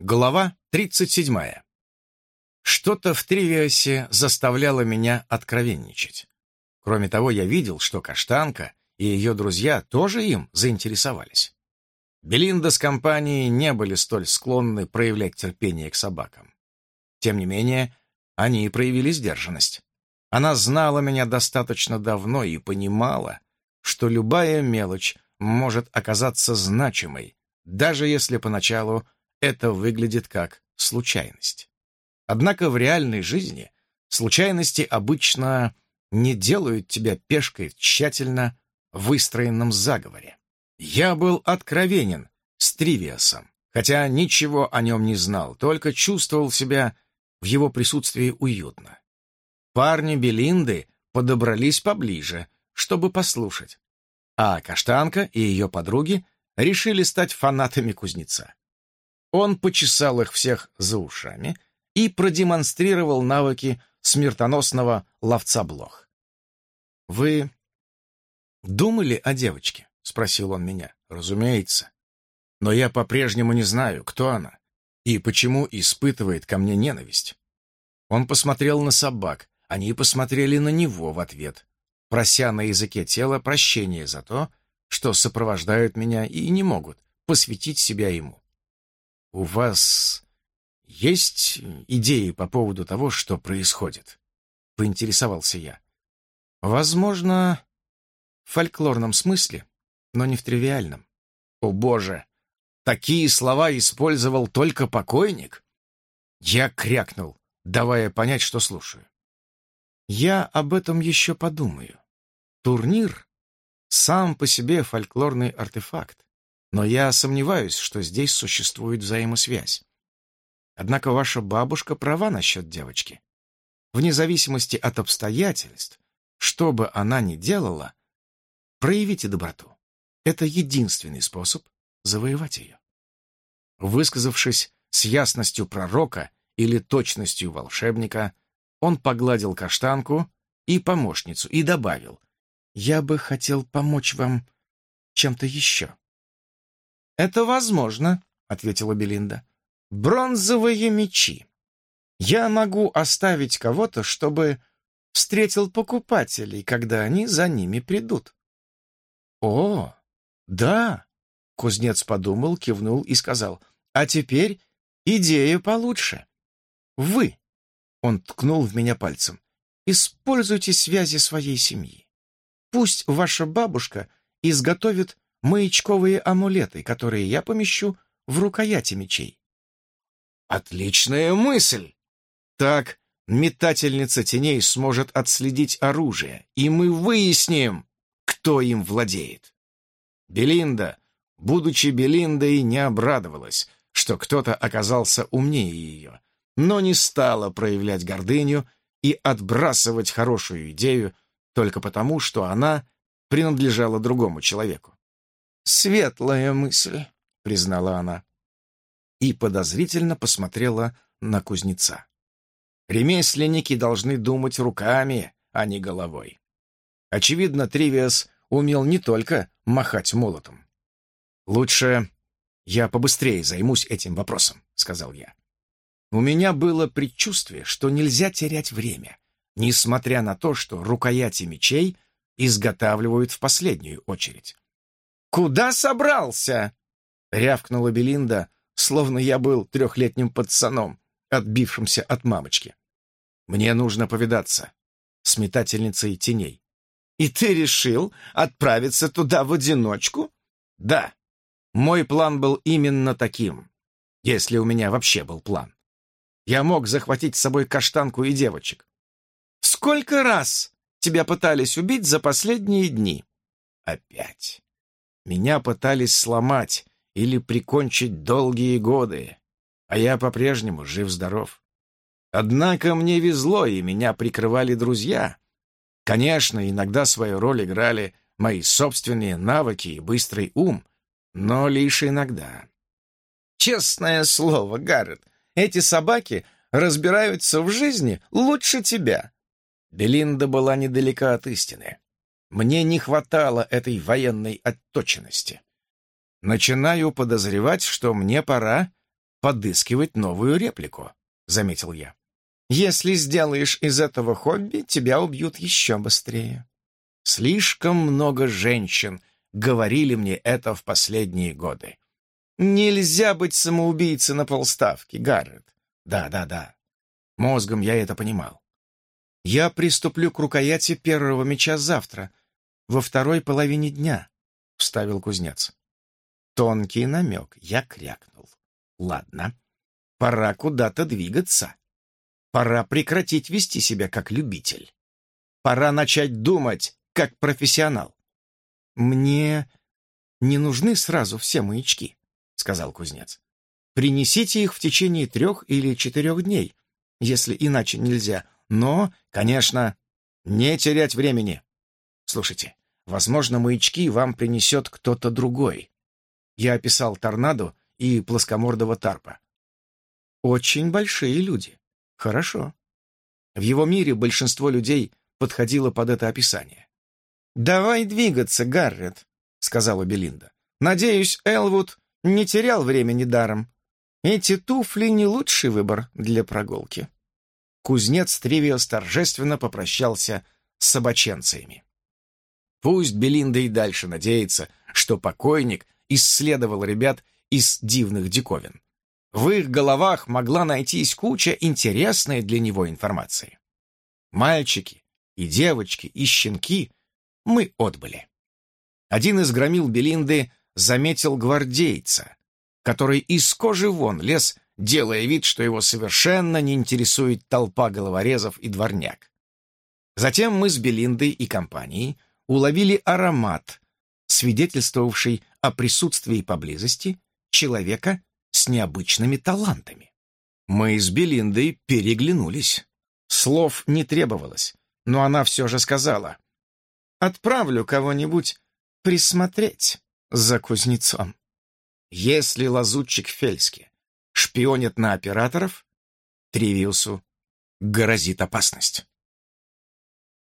Глава 37. Что-то в Тривиасе заставляло меня откровенничать. Кроме того, я видел, что Каштанка и ее друзья тоже им заинтересовались. Белинда с компанией не были столь склонны проявлять терпение к собакам. Тем не менее, они и проявили сдержанность. Она знала меня достаточно давно и понимала, что любая мелочь может оказаться значимой, даже если поначалу это выглядит как случайность. Однако в реальной жизни случайности обычно не делают тебя пешкой в тщательно выстроенном заговоре. Я был откровенен с Тривиасом, хотя ничего о нем не знал, только чувствовал себя в его присутствии уютно. Парни Белинды подобрались поближе, чтобы послушать, а Каштанка и ее подруги решили стать фанатами кузнеца. Он почесал их всех за ушами и продемонстрировал навыки смертоносного ловца блох. «Вы думали о девочке?» — спросил он меня. «Разумеется. Но я по-прежнему не знаю, кто она и почему испытывает ко мне ненависть». Он посмотрел на собак, они посмотрели на него в ответ, прося на языке тела прощения за то, что сопровождают меня и не могут посвятить себя ему. «У вас есть идеи по поводу того, что происходит?» — поинтересовался я. «Возможно, в фольклорном смысле, но не в тривиальном. О, Боже! Такие слова использовал только покойник?» Я крякнул, давая понять, что слушаю. «Я об этом еще подумаю. Турнир — сам по себе фольклорный артефакт. Но я сомневаюсь, что здесь существует взаимосвязь. Однако ваша бабушка права насчет девочки. Вне зависимости от обстоятельств, что бы она ни делала, проявите доброту. Это единственный способ завоевать ее. Высказавшись с ясностью пророка или точностью волшебника, он погладил каштанку и помощницу и добавил, «Я бы хотел помочь вам чем-то еще». «Это возможно», — ответила Белинда. «Бронзовые мечи. Я могу оставить кого-то, чтобы встретил покупателей, когда они за ними придут». «О, да», — кузнец подумал, кивнул и сказал, «а теперь идея получше. Вы», — он ткнул в меня пальцем, «используйте связи своей семьи. Пусть ваша бабушка изготовит маячковые амулеты, которые я помещу в рукояти мечей. Отличная мысль! Так метательница теней сможет отследить оружие, и мы выясним, кто им владеет. Белинда, будучи Белиндой, не обрадовалась, что кто-то оказался умнее ее, но не стала проявлять гордыню и отбрасывать хорошую идею только потому, что она принадлежала другому человеку. «Светлая мысль», — признала она. И подозрительно посмотрела на кузнеца. Ремесленники должны думать руками, а не головой. Очевидно, Тривиас умел не только махать молотом. «Лучше я побыстрее займусь этим вопросом», — сказал я. У меня было предчувствие, что нельзя терять время, несмотря на то, что рукояти мечей изготавливают в последнюю очередь. «Куда собрался?» — рявкнула Белинда, словно я был трехлетним пацаном, отбившимся от мамочки. «Мне нужно повидаться с метательницей теней». «И ты решил отправиться туда в одиночку?» «Да. Мой план был именно таким, если у меня вообще был план. Я мог захватить с собой каштанку и девочек». «Сколько раз тебя пытались убить за последние дни?» «Опять». Меня пытались сломать или прикончить долгие годы, а я по-прежнему жив-здоров. Однако мне везло, и меня прикрывали друзья. Конечно, иногда свою роль играли мои собственные навыки и быстрый ум, но лишь иногда. Честное слово, Гаррет, эти собаки разбираются в жизни лучше тебя. Белинда была недалека от истины. Мне не хватало этой военной отточенности. Начинаю подозревать, что мне пора подыскивать новую реплику», — заметил я. «Если сделаешь из этого хобби, тебя убьют еще быстрее». Слишком много женщин говорили мне это в последние годы. Нельзя быть самоубийцей на полставки, Гаррет. Да, да, да. Мозгом я это понимал. Я приступлю к рукояти первого меча завтра, во второй половине дня, — вставил кузнец. Тонкий намек, я крякнул. Ладно, пора куда-то двигаться. Пора прекратить вести себя как любитель. Пора начать думать, как профессионал. Мне не нужны сразу все маячки. — сказал кузнец. «Принесите их в течение трех или четырех дней, если иначе нельзя. Но, конечно, не терять времени. Слушайте, возможно, маячки вам принесет кто-то другой. Я описал торнадо и плоскомордого тарпа. Очень большие люди. Хорошо. В его мире большинство людей подходило под это описание. «Давай двигаться, Гаррет», — сказала Белинда. «Надеюсь, Элвуд не терял времени даром. Эти туфли не лучший выбор для прогулки. Кузнец Тривиос торжественно попрощался с собаченцами. Пусть Белинда и дальше надеется, что покойник исследовал ребят из дивных диковин. В их головах могла найтись куча интересной для него информации. Мальчики и девочки и щенки мы отбыли. Один из громил Белинды заметил гвардейца, который из кожи вон лез, делая вид, что его совершенно не интересует толпа головорезов и дворняк. Затем мы с Белиндой и компанией уловили аромат, свидетельствовавший о присутствии поблизости человека с необычными талантами. Мы с Белиндой переглянулись. Слов не требовалось, но она все же сказала. «Отправлю кого-нибудь присмотреть» за кузнецом. Если лазутчик Фельски шпионит на операторов, Тривиусу грозит опасность.